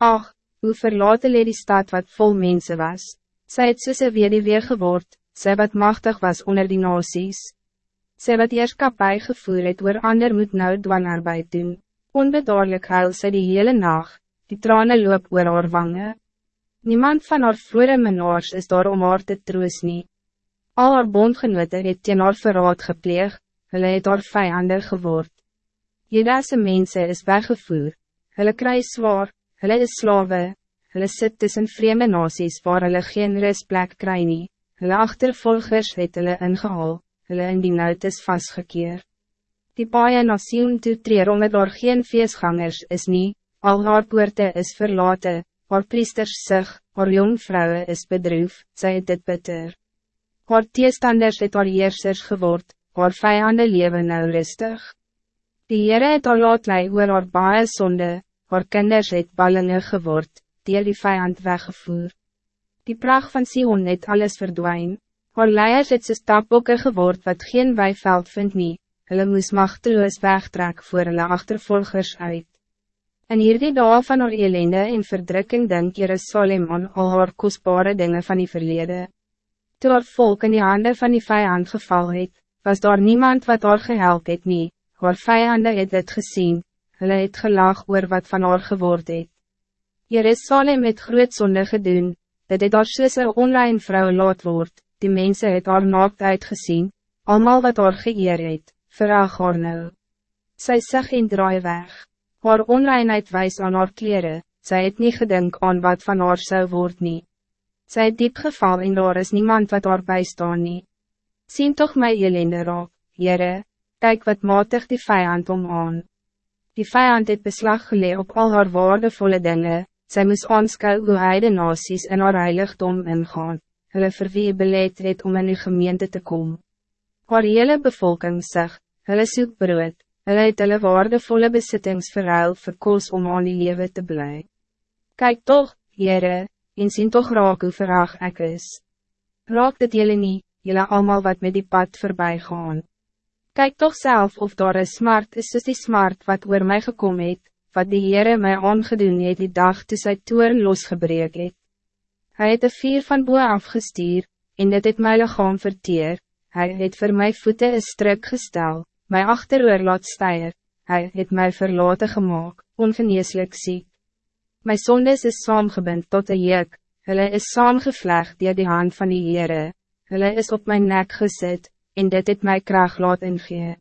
Ach, hoe verlaten leed die stad wat vol mensen was. Zij het soos een weduwee geword, sy wat machtig was onder die nasies. Sy wat eerskapie gevoer het oor ander moet nou dwangarbeid doen. Onbedaarlik huil sy die hele nacht, die tranen loop oor haar wange. Niemand van haar vroere menaars is daar om haar te troos nie. Al haar bondgenote het teen haar verraad gepleeg, hulle het haar vijander geword. Jedase mense is weggevoer, hulle kry zwaar, hulle is slawe, hulle sit tussen vreemde nasies waar hulle geen rustplek kry nie, hulle achtervolgers het hulle ingehaal, hulle in die nout is vastgekeer. Die paie na Sion toe treer omdat daar geen feestgangers is nie, al haar poorte is verlaten, haar priesters sig, haar jong vrouwen is bedroef, sy het dit bitter. Haar teestanders het haar heersers geword, haar vijanden leven nou rustig. Die Heere het haar laat lei oor haar baie sonde, haar kinders het ballinge geword, die die vijand weggevoer. Die pracht van Sion het alles verdwijn, haar leiers het soos tapbokke geword wat geen weiveld vind nie, hulle moes machteloos wegtrek voor hulle achtervolgers uit. En hierdie dag van haar elende en verdrukking denk Jerusalem aan al haar kostbare dingen van die verlede. Toe haar volk in die handen van die vijand geval het, was daar niemand wat haar gehelp het nie, haar vijanden het het gezien, hulle het gelag oor wat van haar geword het. Jerusalem het groot sonde gedoen, dat het haar soos een online vrou laat word, die mensen het haar naakt uitgezien, allemaal wat haar geëer het, vraag haar nou. Sy sig en draai weg, haar onreinheid wijs aan haar kleren, sy het niet gedink aan wat van haar zou word nie. Sy het diep geval en daar is niemand wat haar bijstaan nie. Sien toch my elende raak, Jere, kijk wat matig die vijand om aan. Die vijand het beslag gelee op al haar waardevolle dingen, zij moest aanskou hoe hy de nasies in haar heiligdom ingaan, hulle vir wie beleid het om in die gemeente te komen. Haar hele bevolking zeg, hulle soek brood, hulle het hulle waardevolle besittings verruil vir koos om aan die lewe te blij. Kijk toch, Heere, en sien toch raak hoe verraag ek is. Raak dit jullie niet, jullie allemaal wat met die pad voorbij gaan. Kijk toch zelf of daar een smart is soos die smart wat oor mij gekomen het, wat die Heere my aangedoen het die dag toe sy toeren losgebreek het. Hy het een vier van boe afgestuur, en dit het my lichaam verteer, hy het voor my voete een struk gestel, my achteroor laat steier, hy het my verlaten gemaakt, ongeneeslik ziek. My sondes is saamgebind tot een juk, hulle is saamgevleg dier die hand van die Heere, hulle is op mijn nek gezet, en dit het my kracht laat ingee.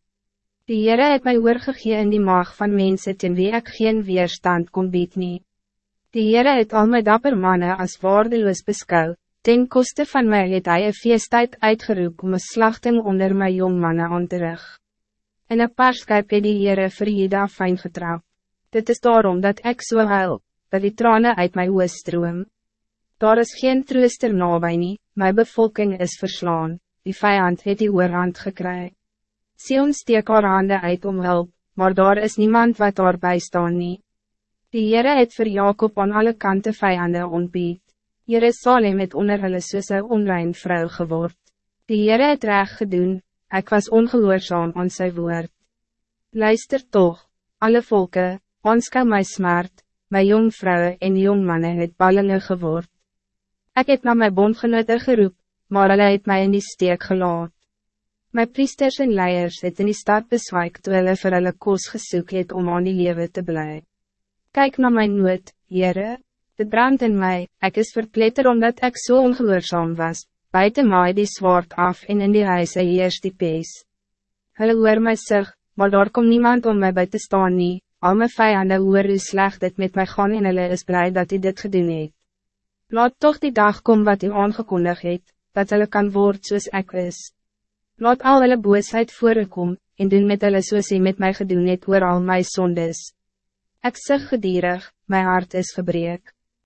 Die Heere het my oorgegee in die maag van mensen ten wie ek geen weerstand kon bied nie. Die Heere het al my dapper manne as waardeloos beskou, ten koste van mij het hy een feesttijd uitgeroep om een slachting onder my jong manne aan te rig. In een paarskuip het die Heere vir Jeda fijn getrap. Dit is daarom dat ik so huil, dat die tranen uit my oor stroom. Daar is geen trooster nabij nie, my bevolking is verslaan die vijand het die oorhand gekry. Sion steek haar hande uit om hulp, maar daar is niemand wat daar bijstaan nie. Die Heere het voor Jacob aan alle kanten vijanden ontbied. Jerusalem het onder hulle soos een onrein vrou geword. Die Heere het reg gedoen, ik was ongehoorzaam aan sy woord. Luister toch, alle volken, ons my smart, my jong vrouwen en jong mannen het ballingen geword. Ik heb naar mijn bondgenote geroep, maar hulle het mij in die steek gelaat. My priesters en leiers het in die stad beswaik toe hulle vir hulle koos gesoek het om aan die lewe te bly. Kijk naar mijn nood, Heere, dit brand in mij, ik is verpletter omdat ik zo so ongehoorzaam was, buiten mij die zwaard af en in die huise heers die pees. Hulle hoor my sig, maar daar kom niemand om mij bij te staan nie, al my vijanden hoor hoe sleg dit met mij gaan en hulle is blij dat hij dit gedoen het. Laat toch die dag kom wat u aangekondig het, dat hulle kan word soos ek is. Laat al hulle boosheid voorkom, en doen met hulle soos hy met my gedoen het oor al my sondes. Ek sig gedierig, my hart is gebreek.